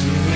put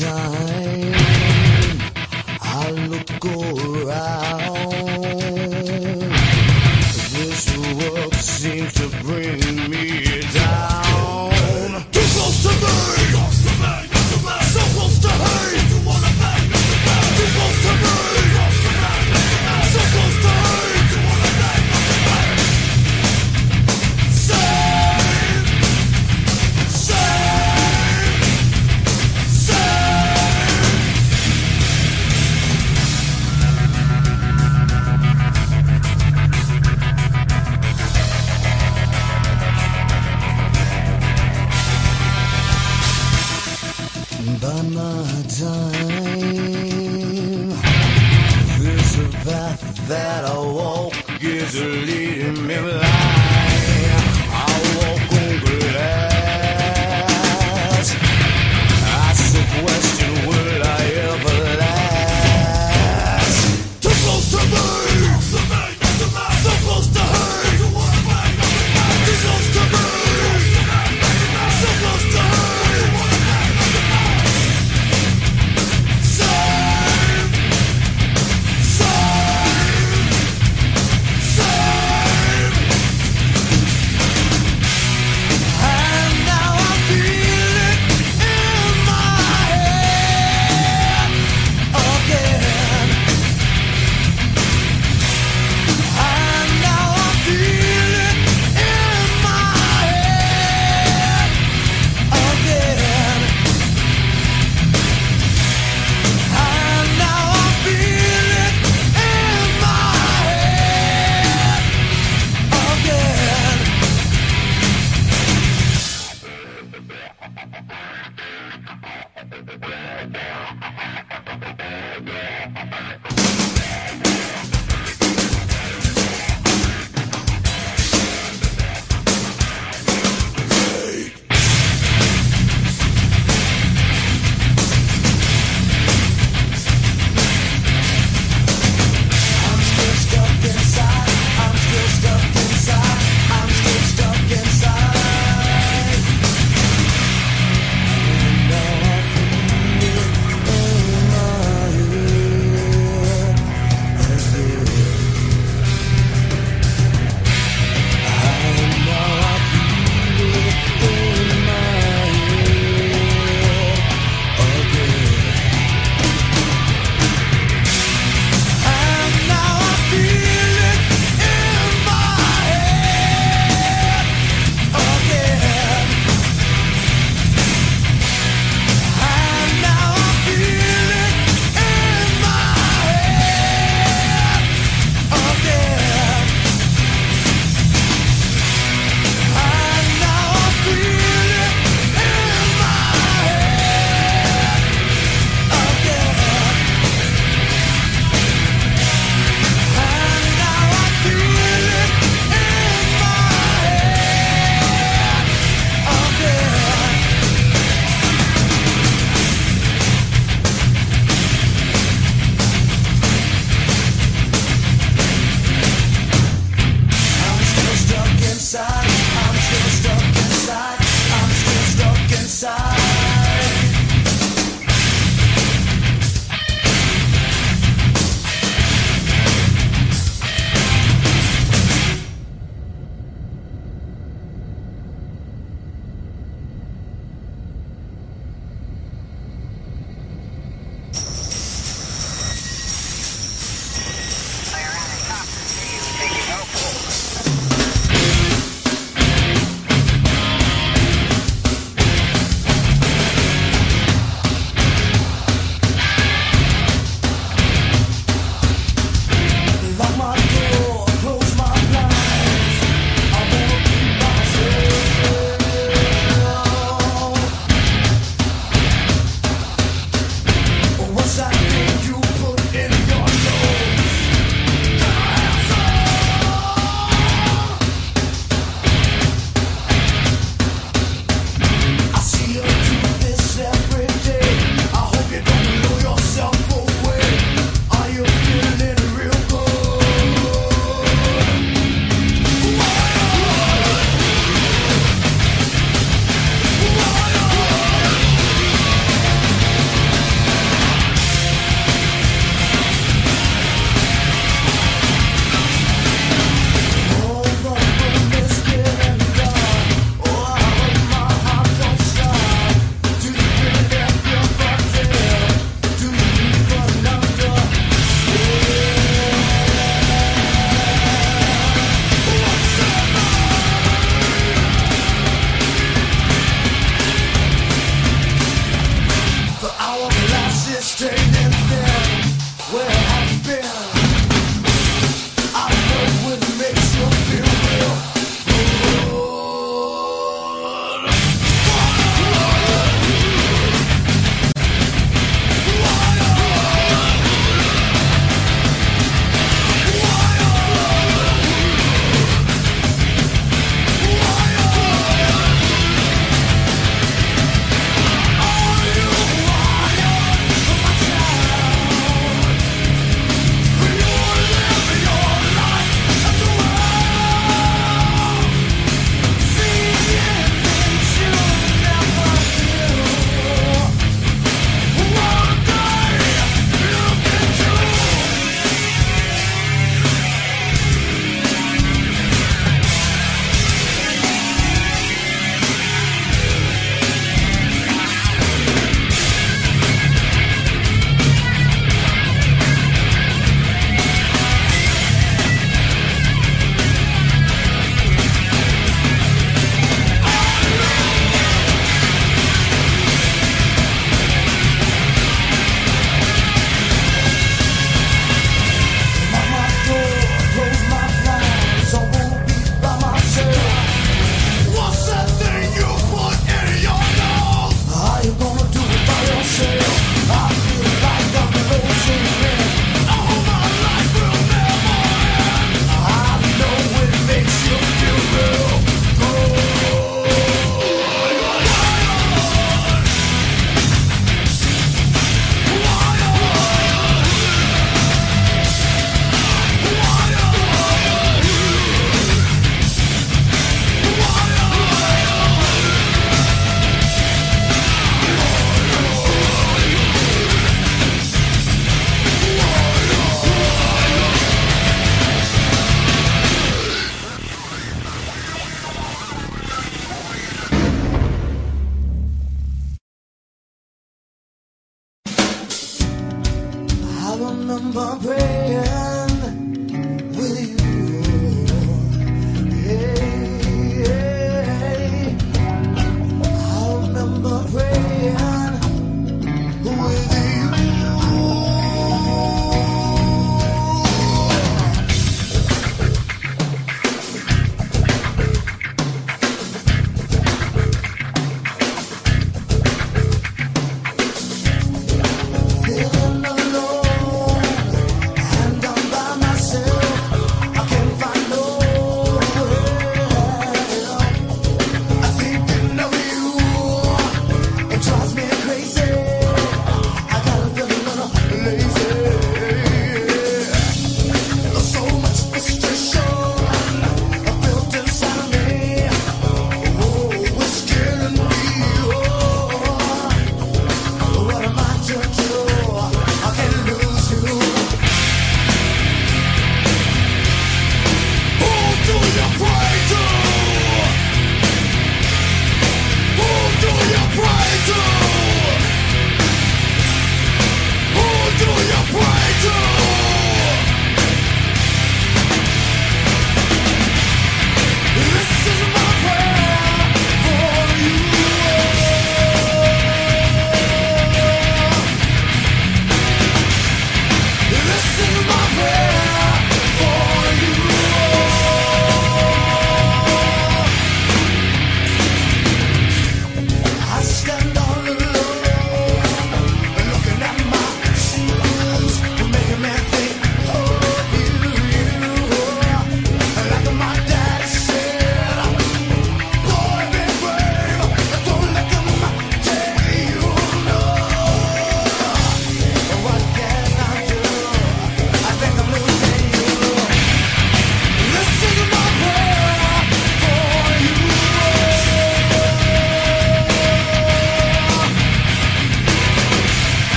my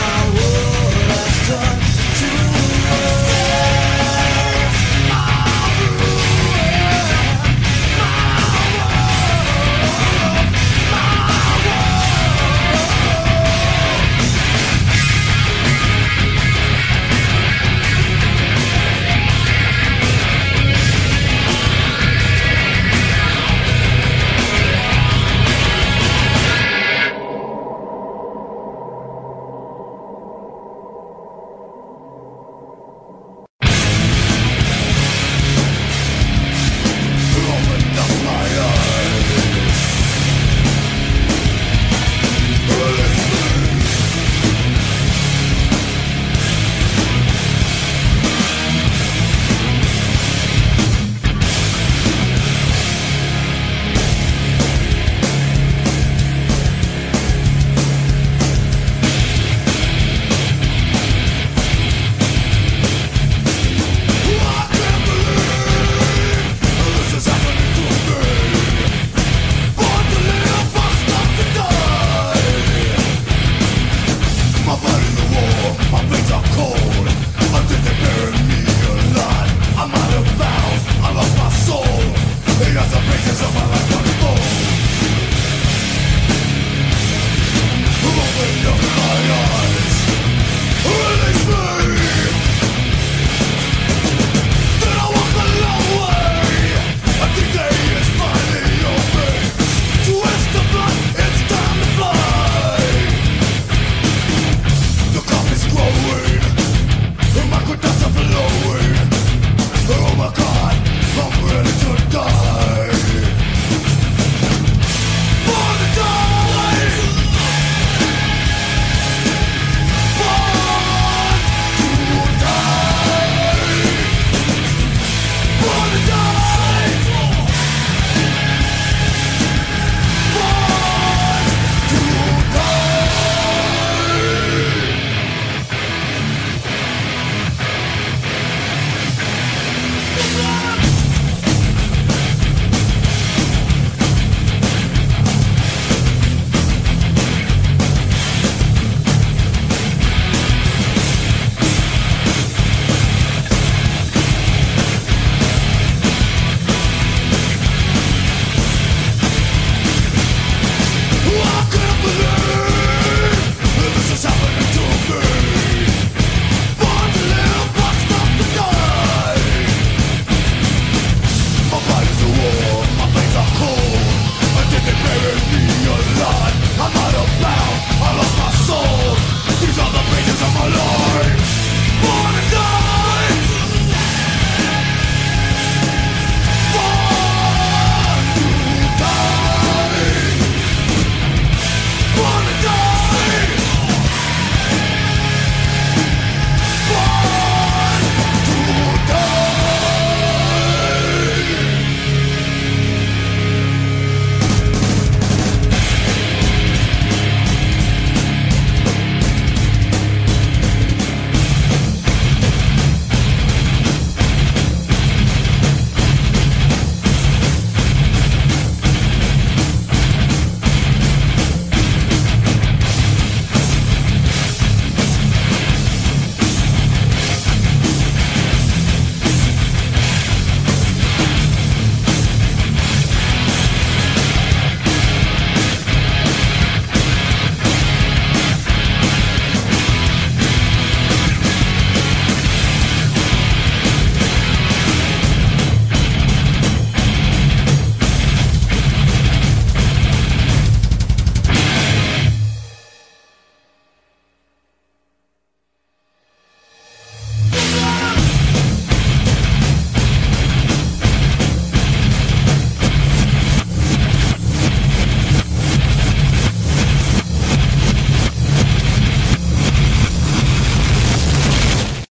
my way.